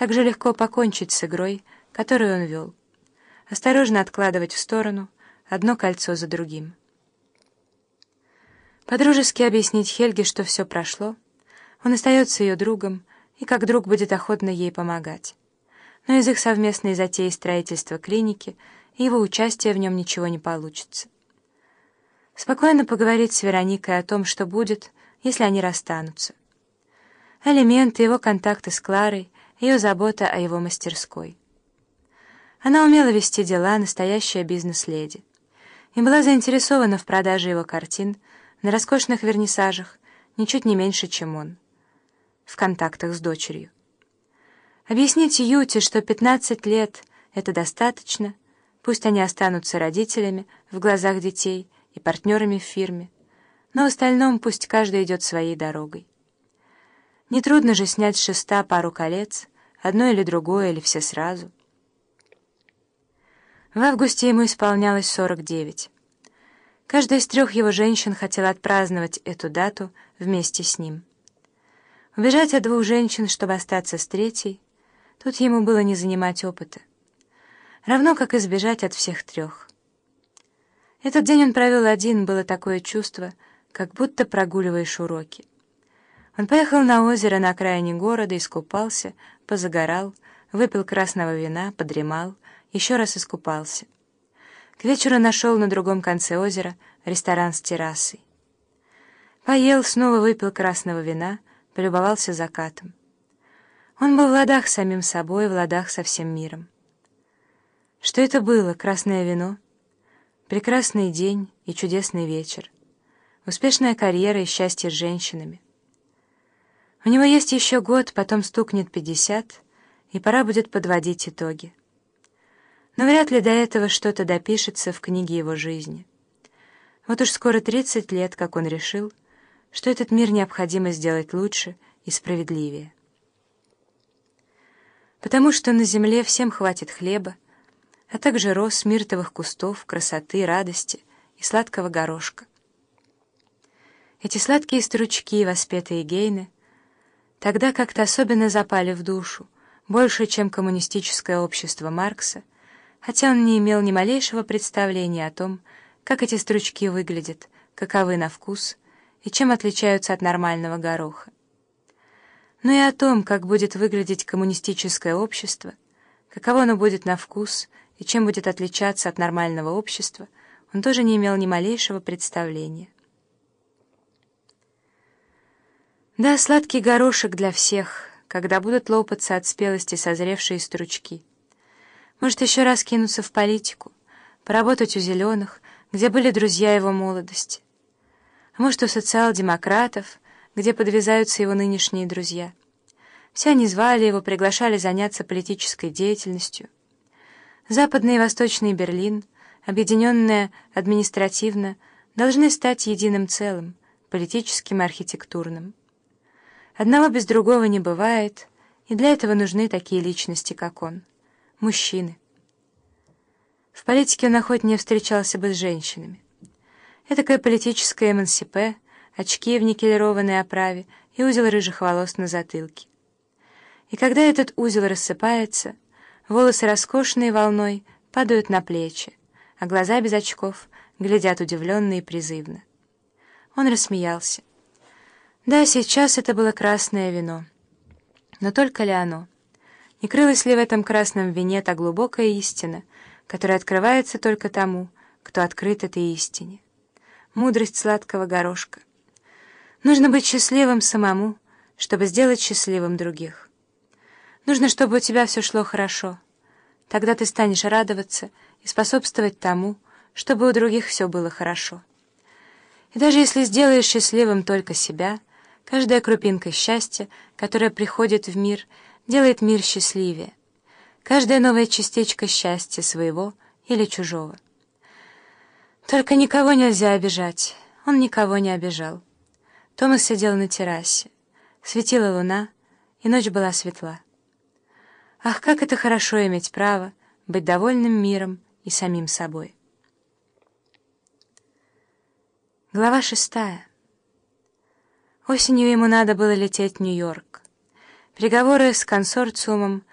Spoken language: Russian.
так же легко покончить с игрой, которую он вел. Осторожно откладывать в сторону одно кольцо за другим. Подружески объяснить Хельге, что все прошло. Он остается ее другом, и как друг будет охотно ей помогать. Но из их совместной затеи строительства клиники и его участия в нем ничего не получится. Спокойно поговорить с Вероникой о том, что будет, если они расстанутся. Алименты, его контакты с Кларой, ее забота о его мастерской. Она умела вести дела, настоящая бизнес-леди, и была заинтересована в продаже его картин на роскошных вернисажах, ничуть не меньше, чем он, в контактах с дочерью. Объяснить Юте, что 15 лет — это достаточно, пусть они останутся родителями в глазах детей и партнерами в фирме, но в остальном пусть каждый идет своей дорогой. Нетрудно же снять с шеста пару колец, одно или другое, или все сразу. В августе ему исполнялось 49. Каждая из трех его женщин хотела отпраздновать эту дату вместе с ним. Убежать от двух женщин, чтобы остаться с третьей, тут ему было не занимать опыта. Равно как избежать от всех трех. Этот день он провел один, было такое чувство, как будто прогуливаешь уроки. Он поехал на озеро на окраине города, искупался, позагорал, выпил красного вина, подремал, еще раз искупался. К вечеру нашел на другом конце озера ресторан с террасой. Поел, снова выпил красного вина, полюбовался закатом. Он был в ладах с самим собой, в ладах со всем миром. Что это было, красное вино? Прекрасный день и чудесный вечер. Успешная карьера и счастье с женщинами. У него есть еще год, потом стукнет пятьдесят, и пора будет подводить итоги. Но вряд ли до этого что-то допишется в книге его жизни. Вот уж скоро тридцать лет, как он решил, что этот мир необходимо сделать лучше и справедливее. Потому что на земле всем хватит хлеба, а также роз миртовых кустов, красоты, радости и сладкого горошка. Эти сладкие стручки, воспетые Гейны — тогда как-то особенно запали в душу, больше, чем коммунистическое общество Маркса, хотя он не имел ни малейшего представления о том, как эти стручки выглядят, каковы на вкус и чем отличаются от нормального гороха. Но и о том, как будет выглядеть коммунистическое общество, каково оно будет на вкус и чем будет отличаться от нормального общества, он тоже не имел ни малейшего представления. Да, сладкий горошек для всех, когда будут лопаться от спелости созревшие стручки. Может, еще раз кинуться в политику, поработать у зеленых, где были друзья его молодости. А может, у социал-демократов, где подвязаются его нынешние друзья. Все они звали его, приглашали заняться политической деятельностью. Западный и Восточный Берлин, объединенные административно, должны стать единым целым, политическим и архитектурным. Одного без другого не бывает, и для этого нужны такие личности, как он. Мужчины. В политике он охотнее встречался бы с женщинами. Этакое политическое эмансипе, очки в никелированной оправе и узел рыжих волос на затылке. И когда этот узел рассыпается, волосы роскошной волной падают на плечи, а глаза без очков глядят удивленно и призывно. Он рассмеялся. Да, сейчас это было красное вино. Но только ли оно? Не крылась ли в этом красном вине та глубокая истина, которая открывается только тому, кто открыт этой истине? Мудрость сладкого горошка. Нужно быть счастливым самому, чтобы сделать счастливым других. Нужно, чтобы у тебя все шло хорошо. Тогда ты станешь радоваться и способствовать тому, чтобы у других все было хорошо. И даже если сделаешь счастливым только себя — Каждая крупинка счастья, которая приходит в мир, делает мир счастливее. Каждая новая частичка счастья своего или чужого. Только никого нельзя обижать. Он никого не обижал. Томас сидел на террасе. Светила луна, и ночь была светла. Ах, как это хорошо иметь право быть довольным миром и самим собой. Глава шестая. Осенью ему надо было лететь в Нью-Йорк. Переговоры с консорциумом